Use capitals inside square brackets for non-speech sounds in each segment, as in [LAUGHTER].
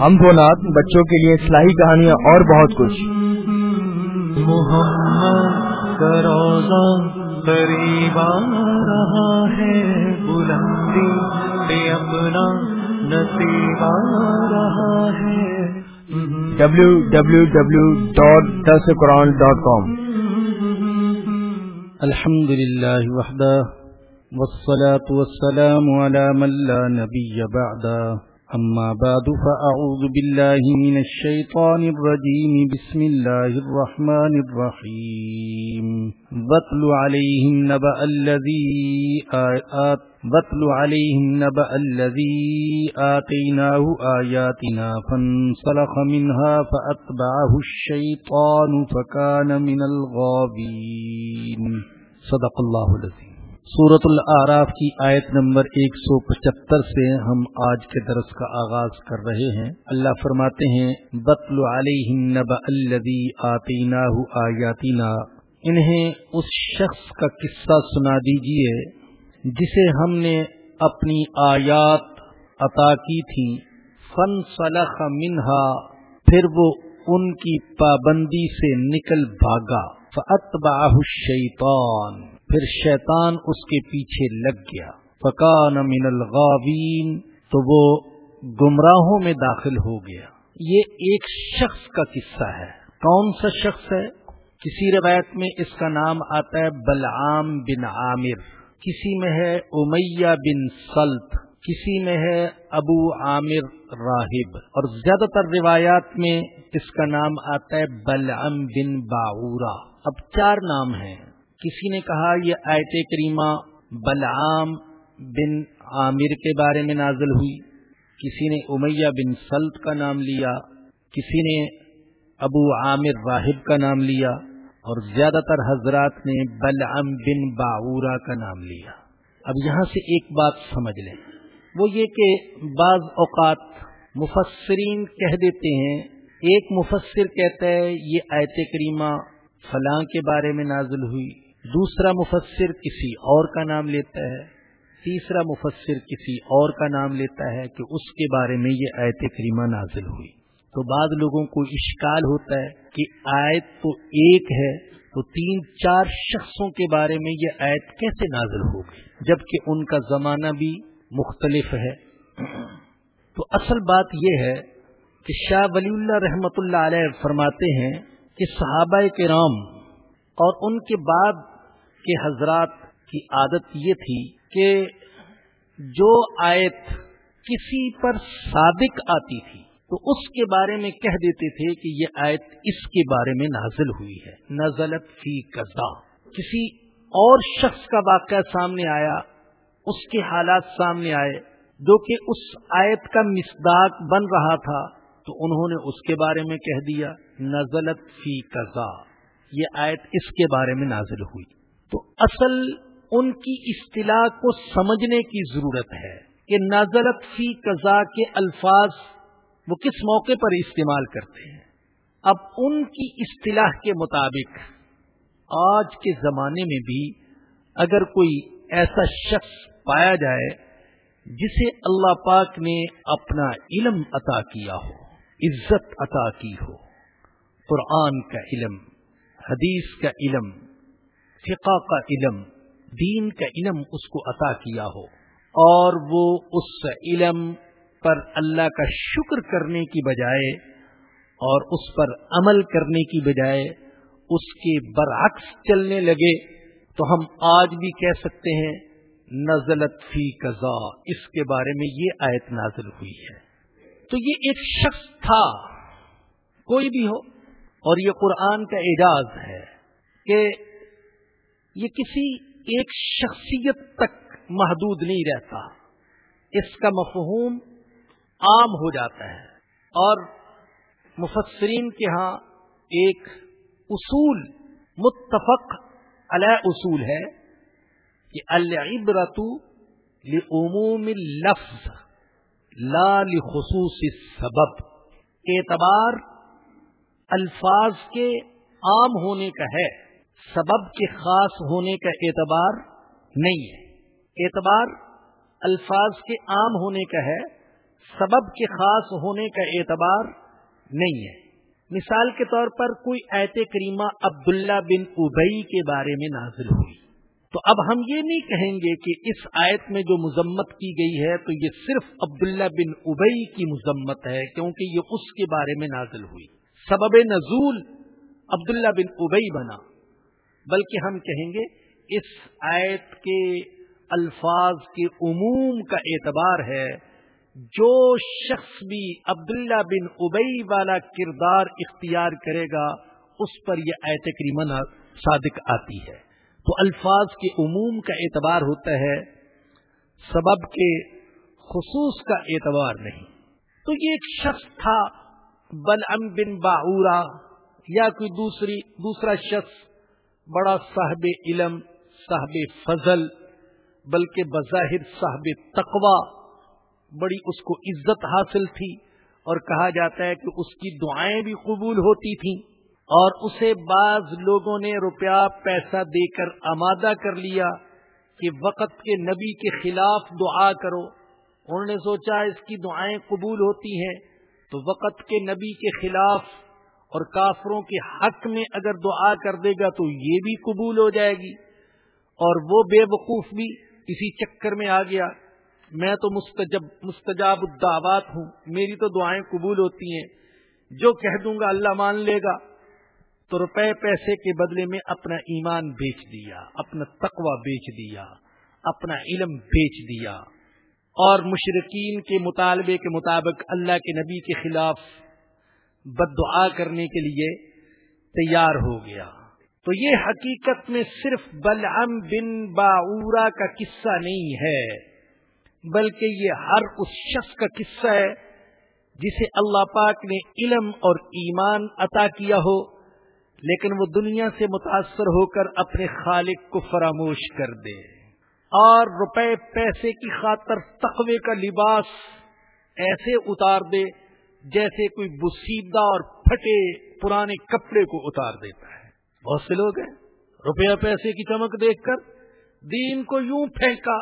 ہم دو نات بچوں کے لیے اصلاحی کہانیاں اور بہت کچھ۔ محمد روزہ قریب رہا ہے بلندی پہ اپنا نصیب آ رہا ہے۔ W W W dot this Quran dot com الحمد للہ وحدہ والصلاة والسلام على من لا نبی بعدہ۔ أما بعد، فأعوذ بالله من الشيطان الرجيم. بسم الله الرحمن الرحيم. بطل عليهم نبأ الذي آت بطل عليهم نبأ الذي آتيناه آياتنا فانسلخ منها فأتبعه الشيطان فكان من الغابين صدق الله الذي سورت العراف کی آیت نمبر ایک سو پچہتر سے ہم آج کے درس کا آغاز کر رہے ہیں۔ اللہ فرماتے ہیں بطل علیہ نب الدی آتینا آیاتینا انہیں اس شخص کا قصہ سنا دیجیے، جسے ہم نے اپنی آیات عطا کی تھی۔ فن صلح منہا پھر وہ ان کی پابندی سے نکل بھاگا۔ فتباہ الشیطان پھر شیطان اس کے پیچھے لگ گیا۔ فکان من الغاوین تو وہ گمراہوں میں داخل ہو گیا۔ یہ ایک شخص کا قصہ ہے۔ کون سا شخص ہے؟ کسی روایت میں اس کا نام آتا ہے بلعام بن عامر۔ کسی میں ہے امیہ بن سلط کسی میں ہے ابو عامر راہب۔ اور زیادہ تر روایات میں اس کا نام آتا ہے بلعم بن باورا اب چار نام ہیں۔ کسی نے کہا یہ آیت کریمہ بلعام بن عامر کے بارے میں نازل ہوئی۔ کسی نے امیہ بن سلط کا نام لیا۔ کسی نے ابو عامر راہب کا نام لیا۔ اور زیادہ تر حضرات نے بلعم بن باورا کا نام لیا۔ اب یہاں سے ایک بات سمجھ لیں۔ وہ یہ کہ بعض اوقات مفسرین کہہ دیتے ہیں، ایک مفسر کہتا ہے یہ آیت کریمہ فلاں کے بارے میں نازل ہوئی۔ دوسرا مفسر کسی اور کا نام لیتا ہے۔ تیسرا مفسر کسی اور کا نام لیتا ہے کہ اس کے بارے میں یہ آیت کریمہ نازل ہوئی۔ تو بعض لوگوں کو اشکال ہوتا ہے کہ آیت تو ایک ہے، تو تین چار شخصوں کے بارے میں یہ آیت کیسے نازل ہوگی جبکہ ان کا زمانہ بھی مختلف ہے۔ تو اصل بات یہ ہے کہ شاہ ولی اللہ رحمت اللہ علیہ فرماتے ہیں کہ صحابہ کرام اور ان کے بعد کے حضرات کی عادت یہ تھی کہ جو آیت کسی پر صادق آتی تھی تو اس کے بارے میں کہہ دیتے تھے کہ یہ آیت اس کے بارے میں نازل ہوئی ہے۔ نزلت فی قزا کسی اور شخص کا واقعہ سامنے آیا، اس کے حالات سامنے آئے، جو کہ اس آیت کا مصداق بن رہا تھا، تو انہوں نے اس کے بارے میں کہہ دیا۔ نزلت فی قزا یہ آیت اس کے بارے میں نازل ہوئی۔ تو اصل ان کی اصطلاح کو سمجھنے کی ضرورت ہے کہ نظرت فی قضا کے الفاظ وہ کس موقع پر استعمال کرتے ہیں۔ اب ان کی اصطلاح کے مطابق آج کے زمانے میں بھی اگر کوئی ایسا شخص پایا جائے جسے اللہ پاک نے اپنا علم عطا کیا ہو، عزت عطا کی ہو قرآن کا علم، حدیث کا علم، فقہ کا علم، دین کا علم اس کو عطا کیا ہو۔ اور وہ اس علم پر اللہ کا شکر کرنے کی بجائے اور اس پر عمل کرنے کی بجائے اس کے برعکس چلنے لگے۔ تو ہم آج بھی کہہ سکتے ہیں، نزلت فی قضا اس کے بارے میں یہ آیت نازل ہوئی ہے۔ تو یہ ایک شخص تھا، کوئی بھی ہو اور یہ قرآن کا اعجاز ہے کہ یہ کسی ایک شخصیت تک محدود نہیں رہتا۔ اس کا مفہوم عام ہو جاتا ہے۔ اور مفسرین کے ہاں ایک اصول متفق علیہ اصول ہے کہ العبرت لعموم لفظ لا لخصوص سبب اعتبار الفاظ کے عام ہونے کا ہے، سبب کے خاص ہونے کا اعتبار نہیں ہے۔ اعتبار الفاظ کے عام ہونے کا ہے، سبب کے خاص ہونے کا اعتبار نہیں ہے۔ مثال کے طور پر کوئی ایت کریمہ عبداللہ بن ابئی کے بارے میں نازل ہوئی۔ تو اب ہم یہ نہیں کہیں گے کہ اس آیت میں جو مذمت کی گئی ہے تو یہ صرف عبداللہ بن ابئی کی مذمت ہے، کیونکہ یہ اس کے بارے میں نازل ہوئی۔ سبب نزول عبداللہ بن ابئی بنا۔ بلکہ ہم کہیں گے اس آیت کے الفاظ کے عموم کا اعتبار ہے، جو شخص بھی عبداللہ بن ابئی والا کردار اختیار کرے گا، اس پر یہ آیت کریمن صادق آتی ہے۔ تو الفاظ کے عموم کا اعتبار ہوتا ہے، سبب کے خصوص کا اعتبار نہیں۔ تو یہ ایک شخص تھا بل ام بن باورا یا کوئی دوسری، دوسرا شخص بڑا صاحب علم، صاحب فضل، بلکہ بظاہر صاحب تقوا بڑی اس کو عزت حاصل تھی اور کہا جاتا ہے کہ اس کی دعائیں بھی قبول ہوتی تھیں اور اسے بعض لوگوں نے روپیہ، پیسہ دے کر آمادہ کر لیا کہ وقت کے نبی کے خلاف دعا کرو۔ انہوں نے سوچا اس کی دعائیں قبول ہوتی ہیں۔ تو وقت کے نبی کے خلاف اور کافروں کے حق میں اگر دعا کر دے گا تو یہ بھی قبول ہو جائے گی اور وہ بے وقوف بھی اسی چکر میں آ گیا۔ میں تو مستجب، مستجاب الدعوات ہوں۔ میری تو دعائیں قبول ہوتی ہیں۔ جو کہہ دوں گا اللہ مان لے گا۔ تو روپے پیسے کے بدلے میں اپنا ایمان بیچ دیا، اپنا تقوی بیچ دیا، اپنا علم بیچ دیا۔ اور مشرقین کے مطالبے کے مطابق اللہ کے نبی کے خلاف بد دعا کرنے کے لیے تیار ہو گیا۔ تو یہ حقیقت میں صرف بلعم بن باورا کا قصہ نہیں ہے، بلکہ یہ ہر اس شخص کا قصہ ہے جسے اللہ پاک نے علم اور ایمان عطا کیا ہو، لیکن وہ دنیا سے متاثر ہو کر اپنے خالق کو فراموش کر دے۔ اور روپے پیسے کی خاطر تقوی کا لباس ایسے اتار دے جیسے کوئی بسیدہ اور پھٹے پرانے کپڑے کو اتار دیتا ہے۔ بہت سے لوگ ہیں روپیہ پیسے کی چمک دیکھ کر دین کو یوں پھینکا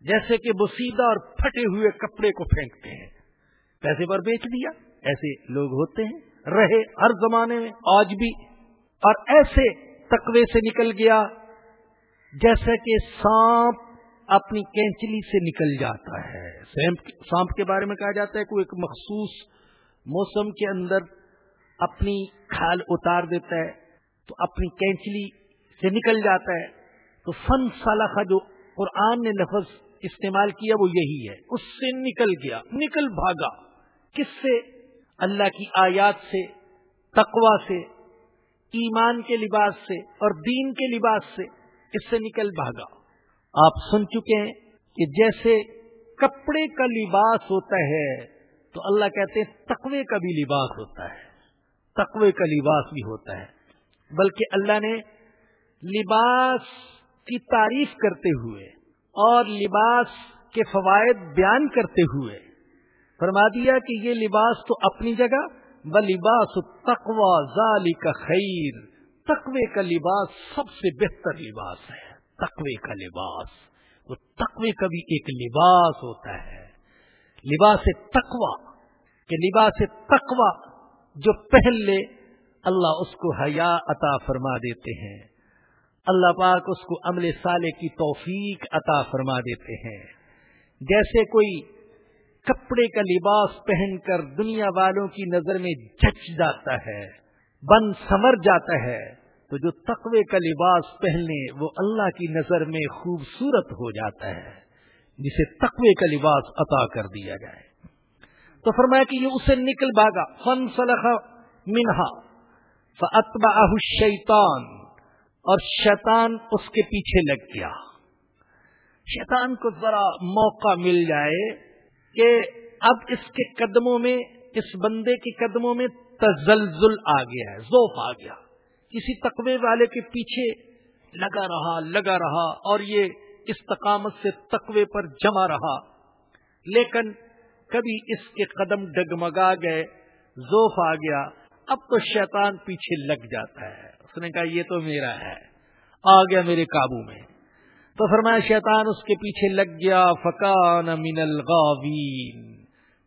جیسے کہ بسیدہ اور پھٹے ہوئے کپڑے کو پھینکتے ہیں۔ پیسے پر بیچ دیا، ایسے لوگ ہوتے ہیں، رہے ہر زمانے میں، آج بھی، اور ایسے تقوی سے نکل گیا جیسے کہ سانپ اپنی کینچلی سے نکل جاتا ہے۔ سانپ کے بارے میں کہا جاتا ہے کوئی ایک مخصوص موسم کے اندر اپنی کھال اتار دیتا ہے، تو اپنی کینچلی سے نکل جاتا ہے۔ تو فن سالہ جو قرآن نے لفظ استعمال کیا وہ یہی ہے۔ اس سے نکل گیا، نکل بھاگا۔ کس سے؟ اللہ کی آیات سے تقوا سے، ایمان کے لباس سے اور دین کے لباس سے۔ اس سے نکل بھاگا۔ آپ سن چکے ہیں کہ جیسے کپڑے کا لباس ہوتا ہے، تو اللہ کہتے ہیں تقوی کا بھی لباس ہوتا ہے۔ تقوی کا لباس بھی ہوتا ہے۔ بلکہ اللہ نے لباس کی تعریف کرتے ہوئے اور لباس کے فوائد بیان کرتے ہوئے فرما دیا کہ یہ لباس تو اپنی جگہ ب لباس تقوا ظالی کا خیر۔ تقوی کا لباس سب سے بہتر لباس ہے۔ تقوی کا لباس۔ وہ تقوی کا بھی ایک لباس ہوتا ہے۔ لباس تقوا کہ لباس تقوا جو پہن لے اللہ اس کو حیا عطا فرما دیتے ہیں۔ اللہ پاک اس کو عمل سالے کی توفیق عطا فرما دیتے ہیں۔ جیسے کوئی کپڑے کا لباس پہن کر دنیا والوں کی نظر میں جچ جاتا ہے، بن سمر جاتا ہے تو جو تقوی کا لباس پہننے وہ اللہ کی نظر میں خوبصورت ہو جاتا ہے، جسے تقوی کا لباس عطا کر دیا جائے۔ تو فرمایا کہ یہ اسے نکل بھاگا۔ فن سلخ منہا فتبا شیطان اور شیطان اس کے پیچھے لگ گیا۔ شیطان کو ذرا موقع مل جائے کہ اب اس کے قدموں میں، اس بندے کے قدموں میں تزلزل آ گیا ہے زوف آ گیا۔ کسی تقوی والے کے پیچھے لگا رہا لگا رہا اور یہ استقامت سے تقوی پر جمع رہا۔ لیکن کبھی اس کے قدم ڈگمگا گئے، زوف آ گیا، اب تو شیطان پیچھے لگ جاتا ہے۔ اس نے کہا، یہ تو میرا ہے، آ گیا میرے قابو میں۔ تو فرمایا، شیطان اس کے پیچھے لگ گیا، فکان من الغاوین۔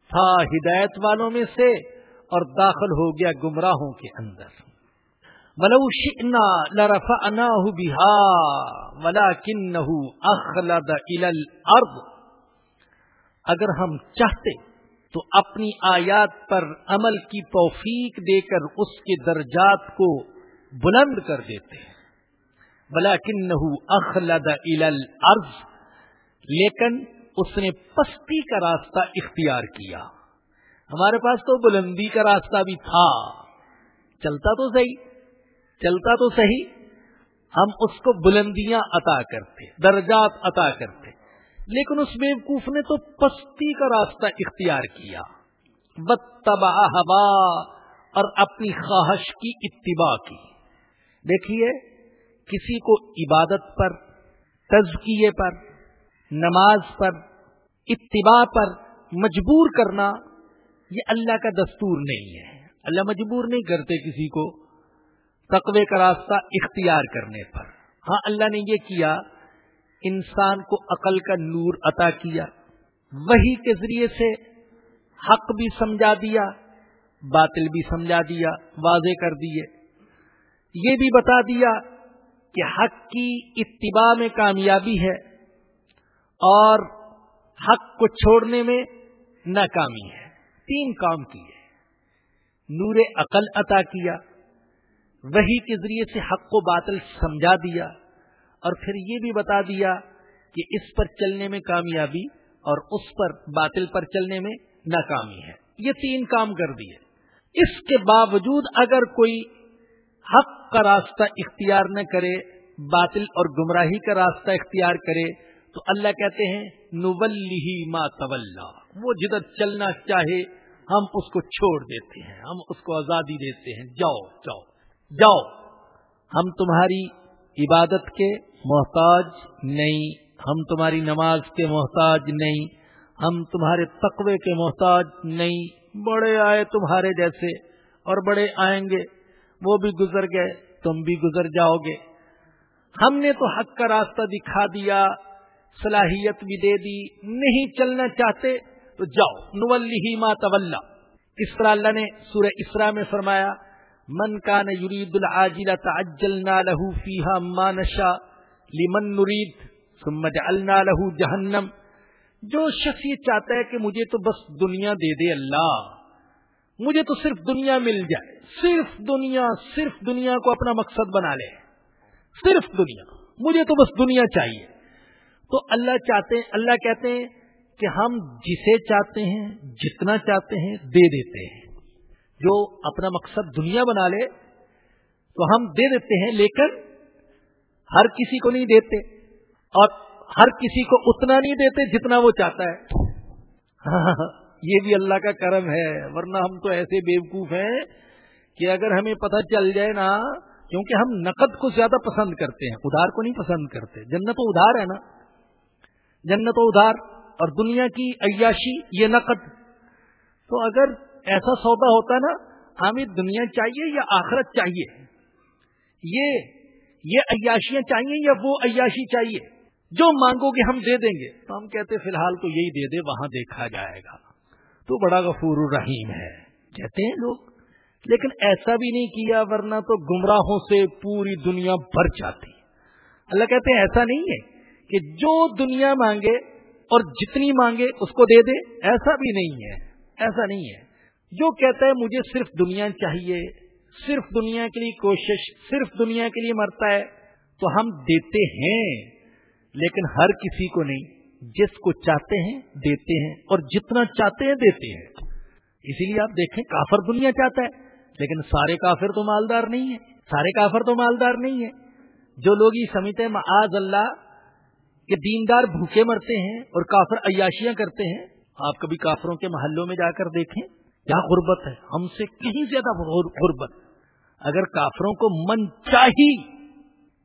تھا ہدایت والوں میں سے اور داخل ہو گیا گمراہوں کے اندر۔ ولو شئنا لرفعناه بها، ولكنه اخلد الى الارض اگر ہم چاہتے تو اپنی آیات پر عمل کی توفیق دے کر اس کے درجات کو بلند کر دیتے ہیں. بلاکنہ اخلد الى الارض لیکن اس نے پستی کا راستہ اختیار کیا۔ ہمارے پاس تو بلندی کا راستہ بھی تھا، چلتا تو صحیح۔ چلتا تو صحیح، ہم اس کو بلندیاں عطا کرتے، درجات عطا کرتے، لیکن اس بیوقوف نے تو پستی کا راستہ اختیار کیا۔ ہوا اور اپنی خواہش کی اتباع کی۔ دیکھیے، کسی کو عبادت پر، تزکیے پر، نماز پر، اتباع پر مجبور کرنا، یہ اللہ کا دستور نہیں ہے۔ اللہ مجبور نہیں کرتے کسی کو۔ تقوی کا راستہ اختیار کرنے پر۔ ہاں اللہ نے یہ کیا، انسان کو عقل کا نور عطا کیا وہی کے ذریعے سے حق بھی سمجھا دیا، باطل بھی سمجھا دیا، واضح کر دیے۔ یہ بھی بتا دیا کہ حق کی اتباع میں کامیابی ہے اور حق کو چھوڑنے میں ناکامی ہے۔ تین کام کیے۔ نور عقل عطا کیا وہی کے ذریعے سے حق و باطل سمجھا دیا اور پھر یہ بھی بتا دیا کہ اس پر چلنے میں کامیابی اور اس پر باطل پر چلنے میں ناکامی ہے۔ یہ تین کام کر دیے۔ اس کے باوجود اگر کوئی حق کا راستہ اختیار نہ کرے، باطل اور گمراہی کا راستہ اختیار کرے، تو اللہ کہتے ہیں نولی ما طول وہ جدھر چلنا چاہے، ہم اس کو چھوڑ دیتے ہیں، ہم اس کو آزادی دیتے ہیں۔ جاؤ جاؤ۔ جاؤ۔ ہم تمہاری عبادت کے محتاج نہیں۔ ہم تمہاری نماز کے محتاج نہیں۔ ہم تمہارے تقوی کے محتاج نہیں۔ بڑے آئے تمہارے جیسے اور بڑے آئیں گے۔ وہ بھی گزر گئے، تم بھی گزر جاؤ گے۔ ہم نے تو حق کا راستہ دکھا دیا، صلاحیت بھی دے دی، نہیں چلنا چاہتے تو جاؤ۔ نولی ما طلّہ اس طرح اللہ نے سورہ اسرا میں فرمایا من کا نرید العاجل تعجلنا له فيها ما نشاء لمن نريد ثم جعلنا له جہنم۔ جو شخص یہ چاہتا ہے کہ مجھے تو بس دنیا دے دے اللہ، مجھے تو صرف دنیا مل جائے، صرف دنیا صرف دنیا کو اپنا مقصد بنا لے۔ صرف دنیا، مجھے تو بس دنیا چاہیے۔ تو اللہ چاہتے ہیں، اللہ کہتے ہیں کہ ہم جسے چاہتے ہیں، جتنا چاہتے ہیں دے دیتے ہیں۔ جو اپنا مقصد دنیا بنا لے، تو ہم دے دیتے ہیں، لیکن ہر کسی کو نہیں دیتے اور ہر کسی کو اتنا نہیں دیتے جتنا وہ چاہتا ہے۔ [LAUGHS] یہ بھی اللہ کا کرم ہے، ورنہ ہم تو ایسے بیوقوف ہیں کہ اگر ہمیں پتہ چل جائے نا، کیونکہ ہم نقد کو زیادہ پسند کرتے ہیں، ادھار کو نہیں پسند کرتے۔ جنت و ادھار ہے نا۔ جنت و ادھار اور دنیا کی عیاشی یہ نقد۔ تو اگر ایسا سودا ہوتا نا، ہمیں دنیا چاہیے یا آخرت چاہیے؟ یہ یہ عیاشیاں چاہیے یا وہ عیاشی چاہیے؟ جو مانگو گے ہم دے دیں گے۔ تو ہم کہتے فی الحال تو یہی دے دے، وہاں دیکھا جائے گا۔ تو بڑا غفور الرحیم ہے۔ کہتے ہیں لوگ۔ لیکن ایسا بھی نہیں کیا، ورنہ تو گمراہوں سے پوری دنیا بھر جاتی۔ اللہ کہتے ہیں، ایسا نہیں ہے کہ جو دنیا مانگے اور جتنی مانگے اس کو دے دے۔ ایسا بھی نہیں ہے۔ ایسا نہیں ہے۔ جو کہتا ہے مجھے صرف دنیا چاہیے، صرف دنیا کے لیے کوشش، صرف دنیا کے لیے مرتا ہے، تو ہم دیتے ہیں، لیکن ہر کسی کو نہیں، جس کو چاہتے ہیں دیتے ہیں، اور جتنا چاہتے ہیں دیتے ہیں۔ اسی لیے آپ دیکھیں، کافر دنیا چاہتا ہے، لیکن سارے کافر تو مالدار نہیں ہے سارے کافر تو مالدار نہیں ہے جو لوگ یہ سمجھتے ہیں، معاذ اللہ کہ دیندار بھوکے مرتے ہیں اور کافر عیاشیاں کرتے ہیں، آپ کبھی کافروں کے محلوں میں جا کر دیکھیں کیا غربت ہے؟ ہم سے کہیں زیادہ غربت اگر کافروں کو من چاہی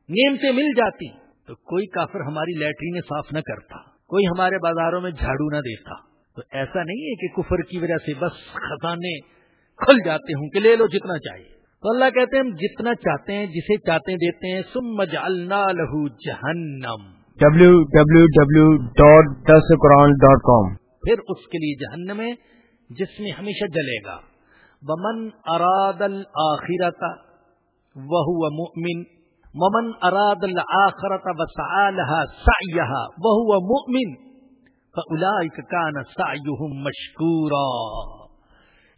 نیم سے مل جاتی تو کوئی کافر ہماری لیٹرین صاف نہ کرتا کوئی ہمارے بازاروں میں جھاڑو نہ دیتا۔ تو ایسا نہیں ہے کہ کفر کی وجہ سے بس خزانے کھل جاتے ہوں کہ لے لو جتنا چاہیے۔ تو اللہ کہتے ہیں ہم جتنا چاہتے ہیں جسے چاہتے ہیں دیتے ہیں۔ سم جالنا لہو جہنم W W W dot this Quran dot com پھر اس کے لیے جہنم ہے۔ جس میں ہمیشہ جلے گا۔ بمن اراد الآخرت وہ مؤمن۔ ممن اراد الآخرت وسعالها سعيها وهو مؤمن۔ فاولئك كان سعيهم مشكورا۔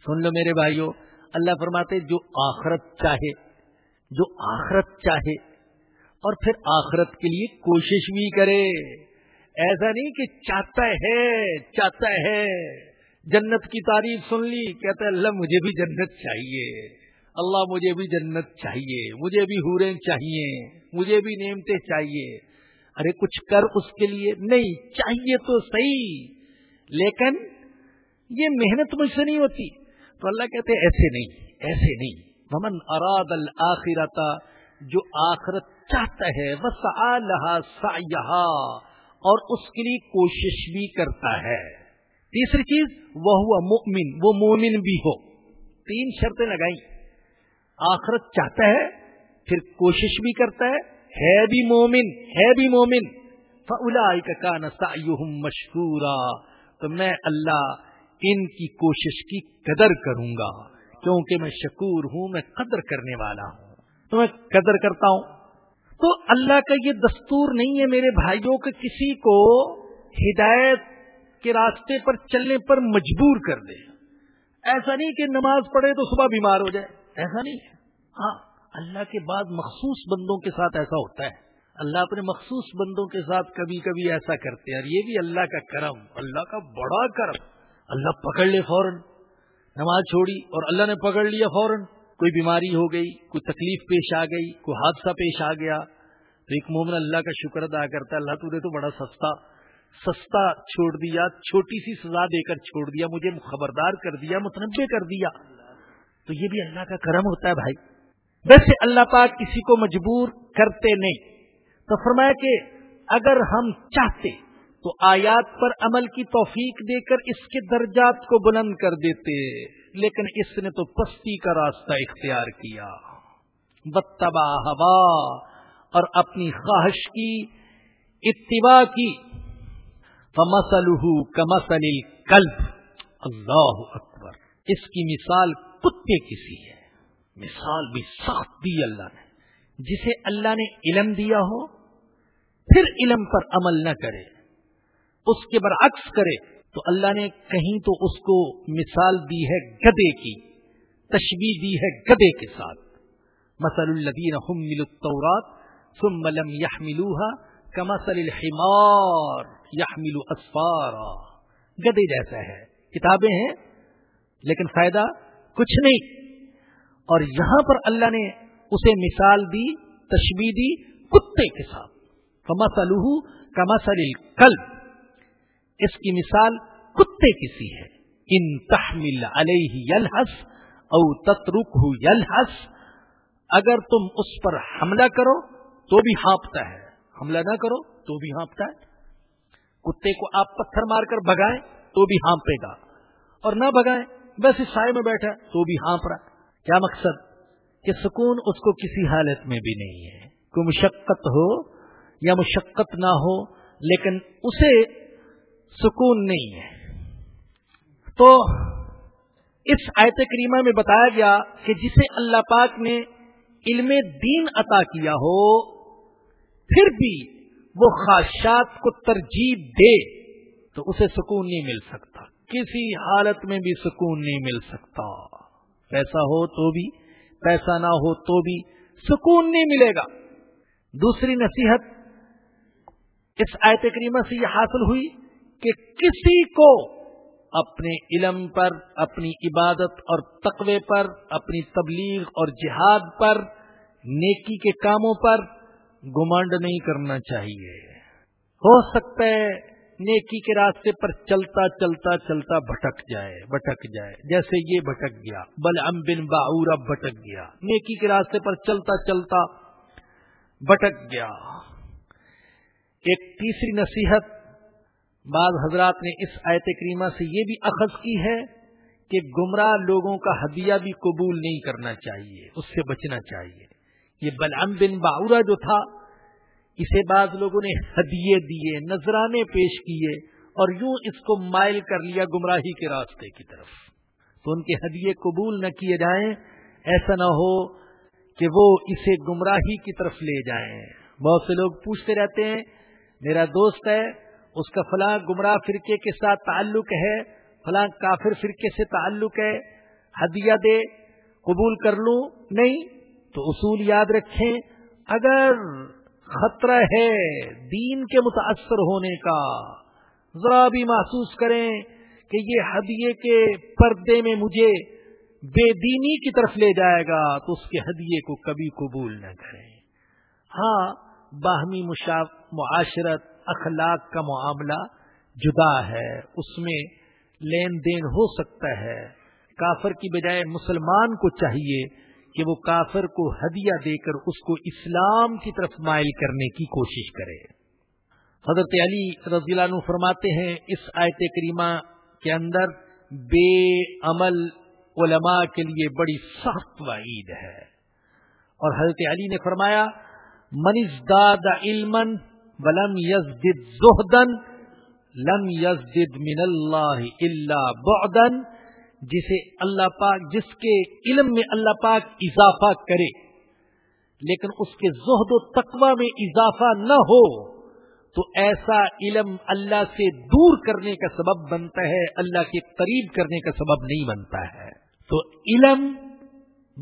سن لو میرے بھائیو، اللہ فرماتے جو آخرت چاہے، جو آخرت چاہے، اور پھر آخرت کے لیے کوشش بھی کرے۔ ایسا نہیں کہ چاہتا ہے چاہتا ہے۔ جنت کی تعریف سن لی، کہتا ہے، اللہ مجھے بھی جنت چاہیے۔ اللہ مجھے بھی جنت چاہیے۔ مجھے بھی ہوریں چاہیے۔ مجھے بھی نیمتے چاہیے۔ ارے، کچھ کر اس کے لیے۔ نہیں، چاہیے تو صحیح۔ لیکن یہ محنت مجھ سے نہیں ہوتی۔ تو اللہ کہتے ایسے نہیں ایسے نہیں۔ ممن اراد الآخرتا جو آخرت چاہتا ہے بس آلہ اور اس کے لیے کوشش بھی کرتا ہے۔ تیسری چیز وہ ہوا مؤمن، وہ مومن بھی ہو۔ تین شرطیں لگائی آخرت چاہتا ہے، پھر کوشش بھی کرتا ہے ہے بھی مومن، ہے بھی مومن۔ فلا کا نسا مشکورا تو میں اللہ ان کی کوشش کی قدر کروں گا، کیونکہ میں شکور ہوں، میں قدر کرنے والا ہوں۔ تو میں قدر کرتا ہوں۔ تو اللہ کا یہ دستور نہیں ہے میرے بھائیوں کے کسی کو ہدایت کے راستے پر چلنے پر مجبور کر دے۔ ایسا نہیں کہ نماز پڑھے تو صبح بیمار ہو جائے۔ ایسا نہیں ہے۔ ہاں اللہ کے بعد مخصوص بندوں کے ساتھ ایسا ہوتا ہے۔ اللہ اپنے مخصوص بندوں کے ساتھ کبھی کبھی ایسا کرتے ہیں۔ یہ بھی اللہ کا کرم، اللہ کا بڑا کرم۔ اللہ پکڑ لے فوراً۔ نماز چھوڑی اور اللہ نے پکڑ لیا فوراً۔ کوئی بیماری ہو گئی، کوئی تکلیف پیش آ گئی، کوئی حادثہ پیش آ گیا۔ تو ایک مومن اللہ کا شکر ادا کرتا ہے، اللہ تو نے تو بڑا سستا۔ سستا چھوڑ دیا، چھوٹی سی سزا دے کر چھوڑ دیا، مجھے خبردار کر دیا متنوع کر دیا۔ تو یہ بھی اللہ کا کرم ہوتا ہے بھائی۔ ویسے اللہ پاک کسی کو مجبور کرتے نہیں۔ تو فرمایا کہ اگر ہم چاہتے تو آیات پر عمل کی توفیق دے کر اس کے درجات کو بلند کر دیتے، لیکن اس نے تو پستی کا راستہ اختیار کیا۔ بتبا ہوا اور اپنی خواہش کی، اتباع کی۔ فمسل کمسل کلب اللہ اکبر۔ اس کی مثال کتے کسی ہے۔ مثال بھی سخت دی اللہ نے۔ جسے اللہ نے علم دیا ہو، پھر علم پر عمل نہ کرے۔ اس کے برعکس کرے۔ تو اللہ نے کہیں تو اس کو مثال دی ہے گدے کی تشبیح دی ہے گدے کے ساتھ۔ مسل الدین التورات ثم لم يحملوها كمثل الحمار يحمل اسفارا گدے جیسا ہے۔ کتابیں ہیں، لیکن فائدہ کچھ نہیں۔ اور یہاں پر اللہ نے اسے مثال دی تشبیح دی کتے کے ساتھ۔ کماسلوہ کماسل القلب اس کی مثال کتے کسی ہے۔ ان تحمل علیہ یلحس او تترک یلحس اگر تم اس پر حملہ کرو تو بھی ہانپتا ہے۔ حملہ نہ کرو تو بھی ہانپتا ہے کتے کو آپ پتھر مار کر بگائیں تو بھی ہانپے گا۔ اور نہ بگائیں بس اس سائے میں بیٹھا تو بھی ہانپ رہا۔ کیا مقصد؟ کہ سکون اس کو کسی حالت میں بھی نہیں ہے۔ کوئی مشقت ہو یا مشقت نہ ہو، لیکن اسے سکون نہیں ہے۔ تو اس آیت کریمہ میں بتایا گیا کہ جسے اللہ پاک نے علم دین عطا کیا ہو پھر بھی وہ خواہشات کو ترجیح دے تو اسے سکون نہیں مل سکتا۔ کسی حالت میں بھی سکون نہیں مل سکتا۔ پیسہ ہو تو بھی، پیسہ نہ ہو تو بھی سکون نہیں ملے گا۔ دوسری نصیحت اس آیت کریمہ سے یہ حاصل ہوئی کہ کسی کو اپنے علم پر، اپنی عبادت اور تقوی پر، اپنی تبلیغ اور جہاد پر، نیکی کے کاموں پر گمانڈ نہیں کرنا چاہیے۔ ہو سکتا ہے نیکی کے راستے پر چلتا چلتا چلتا بھٹک جائے بھٹک جائے، جیسے یہ بھٹک گیا۔ بل ام بن باور بھٹک گیا۔ نیکی کے راستے پر چلتا چلتا بھٹک گیا۔ ایک تیسری نصیحت بعض حضرات نے اس آیت کریمہ سے یہ بھی اخذ کی ہے کہ گمراہ لوگوں کا ہدیہ بھی قبول نہیں کرنا چاہیے، اس سے بچنا چاہیے۔ یہ بلعم بن باورا جو تھا، اسے بعض لوگوں نے ہدیے دیے، نذرانے پیش کیے اور یوں اس کو مائل کر لیا گمراہی کے راستے کی طرف۔ تو ان کے ہدیے قبول نہ کیے جائیں، ایسا نہ ہو کہ وہ اسے گمراہی کی طرف لے جائیں۔ بہت سے لوگ پوچھتے رہتے ہیں، میرا دوست ہے، اس کا فلاں گمراہ فرقے کے ساتھ تعلق ہے، فلاں کافر فرقے سے تعلق ہے، ہدیہ دے، قبول کر لوں؟ نہیں۔ تو اصول یاد رکھیں، اگر خطرہ ہے دین کے متاثر ہونے کا، ذرا بھی محسوس کریں کہ یہ ہدیے کے پردے میں مجھے بے دینی کی طرف لے جائے گا، تو اس کے ہدیے کو کبھی قبول نہ کریں۔ ہاں باہمی معاشرت، اخلاق کا معاملہ جدا ہے، اس میں لین دین ہو سکتا ہے۔ کافر کی بجائے مسلمان کو چاہیے کہ وہ کافر کو ہدیہ دے کر اس کو اسلام کی طرف مائل کرنے کی کوشش کرے۔ حضرت علی رضی اللہ عنہ فرماتے ہیں، اس آیت کریمہ کے اندر بے عمل علماء کے لیے بڑی سخت وعید ہے۔ اور حضرت علی نے فرمایا منیز داد علم ولم یزدد زہدن لم یزدد من اللہ اللہ بعدن جسے اللہ پاک، جس کے علم میں اللہ پاک اضافہ کرے۔ لیکن اس کے زہد و تقوی میں اضافہ نہ ہو، تو ایسا علم اللہ سے دور کرنے کا سبب بنتا ہے، اللہ کے قریب کرنے کا سبب نہیں بنتا ہے۔ تو علم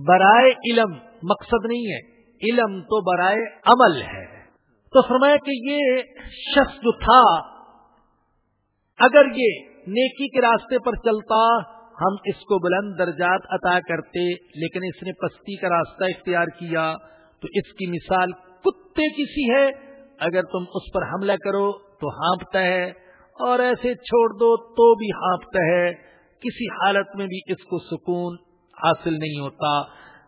برائے علم مقصد نہیں ہے، علم تو برائے عمل ہے۔ تو فرمایا کہ یہ شخص جو تھا، اگر یہ نیکی کے راستے پر چلتا ہم اس کو بلند درجات عطا کرتے، لیکن اس نے پستی کا راستہ اختیار کیا۔ تو اس کی مثال کتے کی سی ہے۔ اگر تم اس پر حملہ کرو تو ہانپتا ہے، اور ایسے چھوڑ دو تو بھی ہانپتا ہے۔ کسی حالت میں بھی اس کو سکون حاصل نہیں ہوتا۔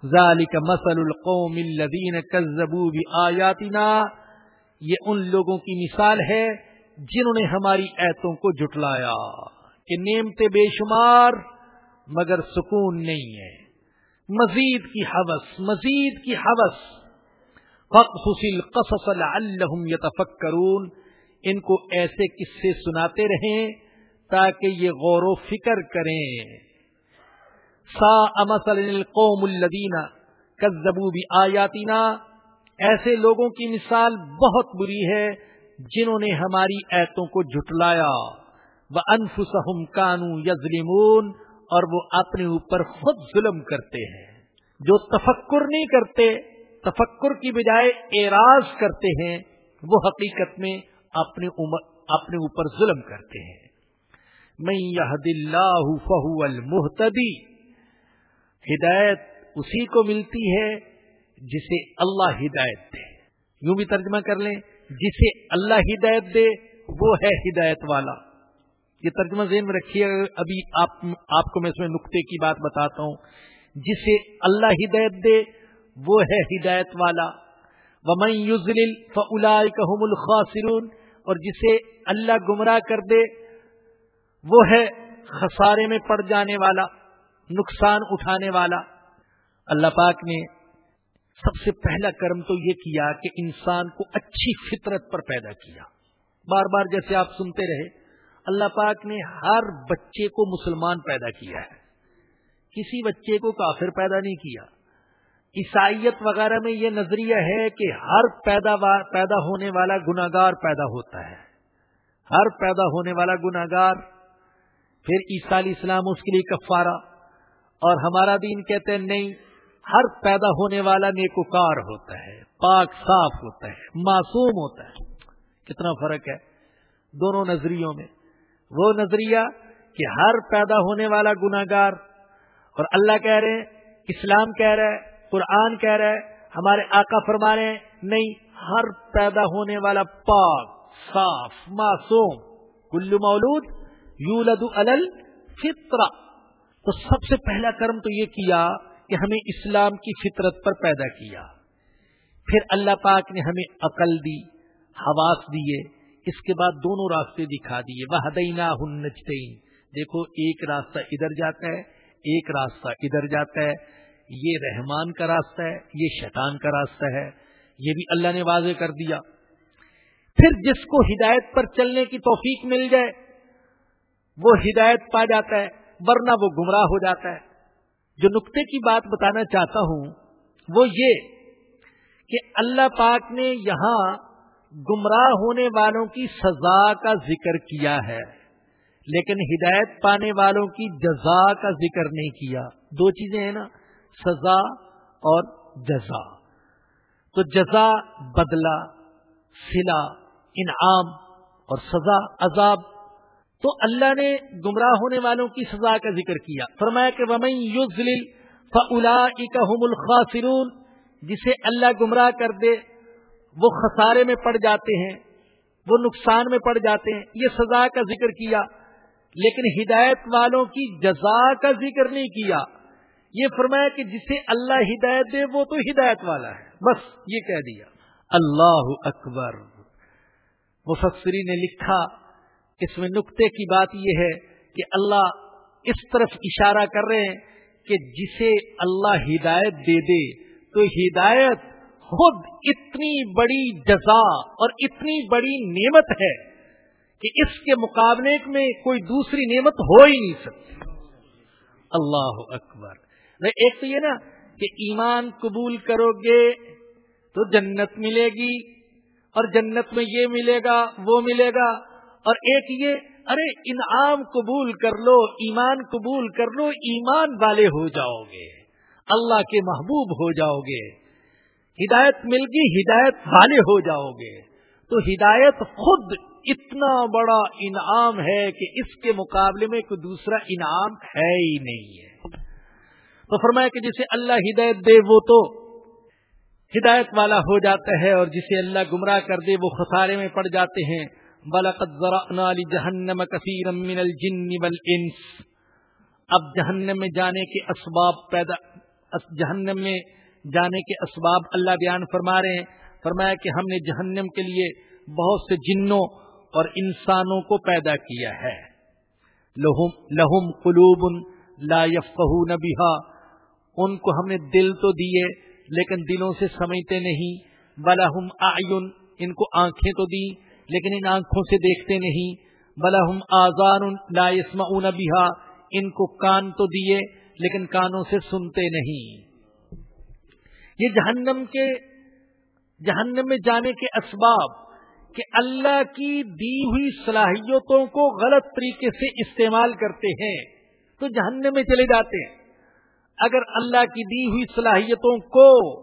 ذالک مسل القوم الذین کذبوا بآیاتنا۔ یہ ان لوگوں کی مثال ہے جنہوں نے ہماری ایتوں کو جٹلایا کہ نعمت بے شمار مگر سکون نہیں ہے۔ مزید کی حوث، مزید کی حوث۔ حسل قصص لعلہم یتفکرون۔ ان کو ایسے قصے سناتے رہیں تاکہ یہ غور و فکر کریں۔ سا امسل القوم الذین کذبوا بآیاتنا۔ ایسے لوگوں کی مثال بہت بری ہے جنہوں نے ہماری ایتوں کو جھٹلایا۔ وہ انفسم کانو یزلیمون اور وہ اپنے اوپر خود ظلم کرتے ہیں۔ جو تفکر نہیں کرتے، تفکر کی بجائے اعراض کرتے ہیں، وہ حقیقت میں اپنے اپنے اوپر ظلم کرتے ہیں۔ میں یہ دل فہو المحتدی ہدایت اسی کو ملتی ہے جسے اللہ ہدایت دے۔ یوں بھی ترجمہ کر لیں، جسے اللہ ہدایت دے، وہ ہے ہدایت والا۔ یہ ترجمہ ذہن میں رکھیے ابھی آپ آپ کو میں اس میں نقطے کی بات بتاتا ہوں، جسے اللہ ہدایت دے، وہ ہے ہدایت والا۔ ومن یوزل فلا الخاسرون۔ اور جسے اللہ گمراہ کر دے، وہ ہے خسارے میں پڑ جانے والا، نقصان اٹھانے والا۔ اللہ پاک نے سب سے پہلا کرم تو یہ کیا کہ انسان کو اچھی فطرت پر پیدا کیا۔ بار بار جیسے آپ سنتے رہے اللہ پاک نے ہر بچے کو مسلمان پیدا کیا ہے۔ کسی بچے کو کافر پیدا نہیں کیا۔ عیسائیت وغیرہ میں یہ نظریہ ہے کہ ہر پیدا پیدا ہونے والا گناگار پیدا ہوتا ہے۔ ہر پیدا ہونے والا گناگار پھر عیسیٰ علیہ السلام اس کے لیے کفارہ۔ اور ہمارا دین کہتے ہیں نہیں، ہر پیدا ہونے والا نیکوکار ہوتا ہے، پاک صاف ہوتا ہے، معصوم ہوتا ہے۔ کتنا فرق ہے۔ دونوں نظریوں میں۔ وہ نظریہ کہ ہر پیدا ہونے والا گناگار اور اللہ کہہ رہے ہیں، اسلام کہہ رہے قرآن کہہ رہے ہمارے آقا فرما رہے نہیں، ہر پیدا ہونے والا پاک، صاف، معصوم کلو مولود یو لدو فطرا تو سب سے پہلا کرم تو یہ کیا کہ ہمیں اسلام کی فطرت پر پیدا کیا۔ پھر اللہ پاک نے ہمیں عقل دی، حواس دیے اس کے بعد دونوں راستے دکھا دیے۔ وہ دینا ہن دیکھو، ایک راستہ ادھر جاتا ہے، ایک راستہ ادھر جاتا ہے۔ یہ رحمان کا راستہ ہے، یہ شیطان کا راستہ ہے۔ یہ بھی اللہ نے واضح کر دیا۔ پھر جس کو ہدایت پر چلنے کی توفیق مل جائے، وہ ہدایت پا جاتا ہے، ورنہ وہ گمراہ ہو جاتا ہے۔ جو نقطے کی بات بتانا چاہتا ہوں، وہ یہ کہ اللہ پاک نے یہاں گمراہ ہونے والوں کی سزا کا ذکر کیا ہے۔ لیکن ہدایت پانے والوں کی جزا کا ذکر نہیں کیا۔ دو چیزیں ہیں نا، سزا اور جزا۔ تو جزا بدلا سلا، انعام اور سزا، عذاب۔ تو اللہ نے گمراہ ہونے والوں کی سزا کا ذکر کیا۔ فرمایا کہ ومن یوزل فلا الخاسرون۔ جسے اللہ گمراہ کر دے وہ خسارے میں پڑ جاتے ہیں، وہ نقصان میں پڑ جاتے ہیں۔ یہ سزا کا ذکر کیا، لیکن ہدایت والوں کی جزا کا ذکر نہیں کیا۔ یہ فرمایا کہ جسے اللہ ہدایت دے، وہ تو ہدایت والا ہے۔ بس یہ کہہ دیا۔ اللہ اکبر۔ مفسری نے لکھا، اس میں نقطے کی بات یہ ہے کہ اللہ اس طرف اشارہ کر رہے ہیں کہ جسے اللہ ہدایت دے دے، تو ہدایت خود اتنی بڑی جزا اور اتنی بڑی نعمت ہے کہ اس کے مقابلے میں کوئی دوسری نعمت ہو ہی نہیں سکتی۔ اللہ اکبر۔ ایک تو یہ نا کہ ایمان قبول کرو گے تو جنت ملے گی اور جنت میں یہ ملے گا، وہ ملے گا۔ اور ایک یہ، ارے انعام قبول کر لو، ایمان قبول کر لو، ایمان والے ہو جاؤ گے، اللہ کے محبوب ہو جاؤ گے۔ ہدایت مل گئی، ہدایت والے ہو جاؤ گے۔ تو ہدایت خود اتنا بڑا انعام ہے کہ اس کے مقابلے میں کوئی دوسرا انعام ہے ہی نہیں ہے۔ تو فرمایا کہ جسے اللہ ہدایت دے وہ تو ہدایت والا ہو جاتا ہے اور جسے اللہ گمراہ کر دے وہ خسارے میں پڑ جاتے ہیں۔ بلقت ذرا جہنم کثیر من الجن والانس اب جہنم میں جانے کے اسباب پیدا، جہنم میں جانے کے اسباب اللہ بیان فرما رہے ہیں۔ فرمایا کہ ہم نے جہنم کے لیے بہت سے جنوں اور انسانوں کو پیدا کیا ہے۔ لہم لہم قلوب لا يفقهون بها ان کو ہم نے دل تو دیے، لیکن دلوں سے سمجھتے نہیں۔ بلاہم آئین ان کو آنکھیں تو دی لیکن ان آنکھوں سے دیکھتے نہیں۔ بلاہم آزان لا يسمعون بها ان کو کان تو دیے، لیکن کانوں سے سنتے نہیں۔ یہ جہنم کے جہنم میں جانے کے اسباب کہ اللہ کی دی ہوئی صلاحیتوں کو غلط طریقے سے استعمال کرتے ہیں، تو جہنم میں چلے جاتے ہیں۔ اگر اللہ کی دی ہوئی صلاحیتوں کو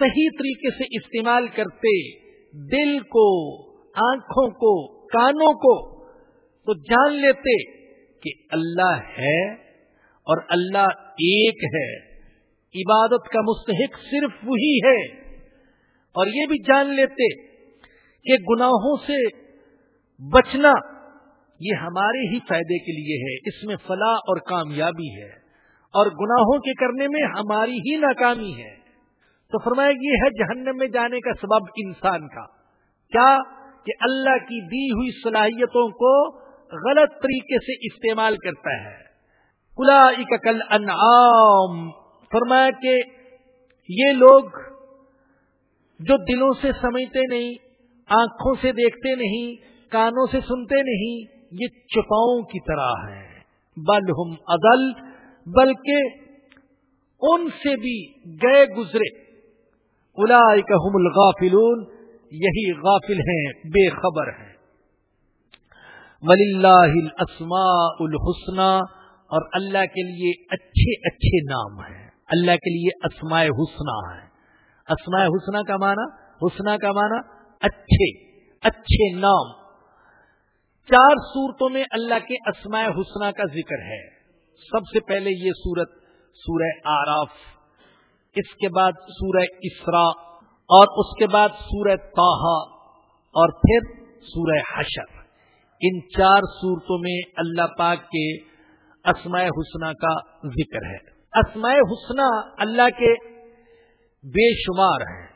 صحیح طریقے سے استعمال کرتے، دل کو، آنکھوں کو، کانوں کو، تو جان لیتے کہ اللہ ہے اور اللہ ایک ہے۔ عبادت کا مستحق صرف وہی ہے۔ اور یہ بھی جان لیتے کہ گناہوں سے بچنا یہ ہمارے ہی فائدے کے لیے ہے۔ اس میں فلاح اور کامیابی ہے۔ اور گناہوں کے کرنے میں ہماری ہی ناکامی ہے۔ تو فرمایا یہ ہے جہنم میں جانے کا سبب انسان کا۔ کیا کہ اللہ کی دی ہوئی صلاحیتوں کو غلط طریقے سے استعمال کرتا ہے۔ کلا کل انعام فرمایا کہ یہ لوگ جو دلوں سے سمجھتے نہیں، آنکھوں سے دیکھتے نہیں، کانوں سے سنتے نہیں، یہ چپاؤں کی طرح ہے بل ہم عدل بلکہ ان سے بھی گئے گزرے۔ الا الغافلون، یہی غافل ہیں، بے خبر ہیں۔ ولی اللہ الحسنہ اور اللہ کے لیے اچھے اچھے نام ہیں۔ اللہ کے لیے اسماء حسنہ ہے اسماء حسنہ کا معنی، حسنہ کا معنی اچھے اچھے نام۔ چار صورتوں میں اللہ کے اسماء حسنہ کا ذکر ہے۔ سب سے پہلے یہ سورت سورہ آراف اس کے بعد سورہ اسرا اور اس کے بعد سورہ تاہا اور پھر سورہ حشر۔ ان چار صورتوں میں اللہ پاک کے اسماء حسنہ کا ذکر ہے۔ اسماء حسنہ اللہ کے بے شمار ہیں۔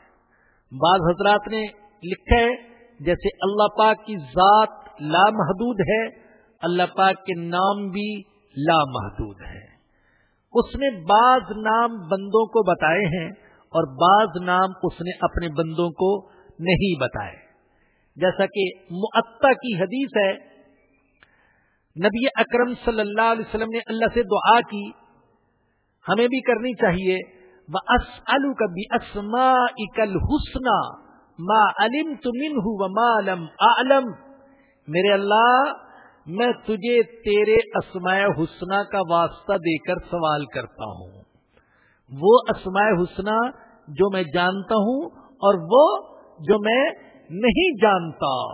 بعض حضرات نے لکھا ہے، جیسے اللہ پاک کی ذات لامحدود ہے، اللہ پاک کے نام بھی لامحدود ہے اس نے بعض نام بندوں کو بتائے ہیں اور بعض نام اس نے اپنے بندوں کو نہیں بتائے۔ جیسا کہ معطا کی حدیث ہے، نبی اکرم صلی اللہ علیہ وسلم نے اللہ سے دعا کی ہمیں بھی کرنی چاہیے۔ وہ کبھی اسما اکل حسنا ما علم تمن ہوں عالم میرے اللہ، میں تجھے تیرے اسماء حسنا کا واسطہ دے کر سوال کرتا ہوں۔ وہ اسماء حسنا جو میں جانتا ہوں اور وہ جو میں نہیں جانتا۔